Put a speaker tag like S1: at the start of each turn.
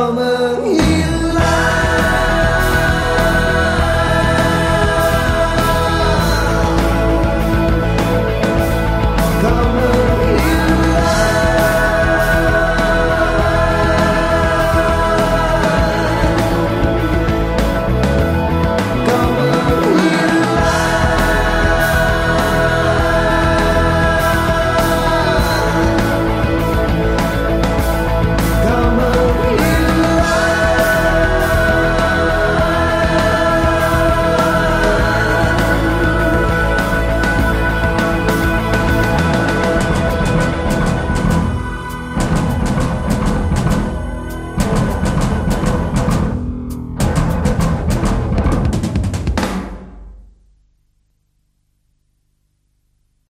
S1: 처음은